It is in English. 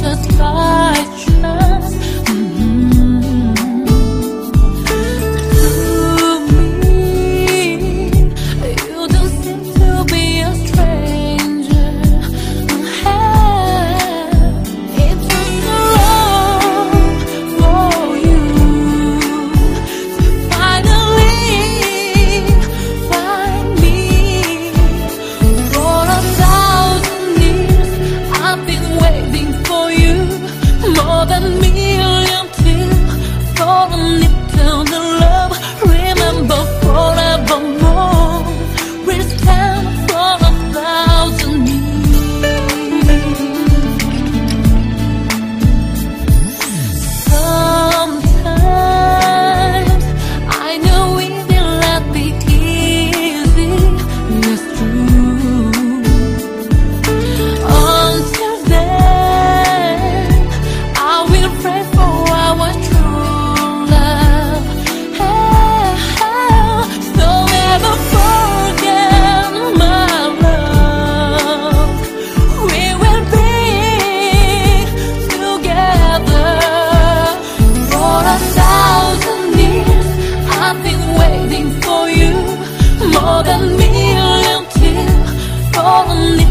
just like all the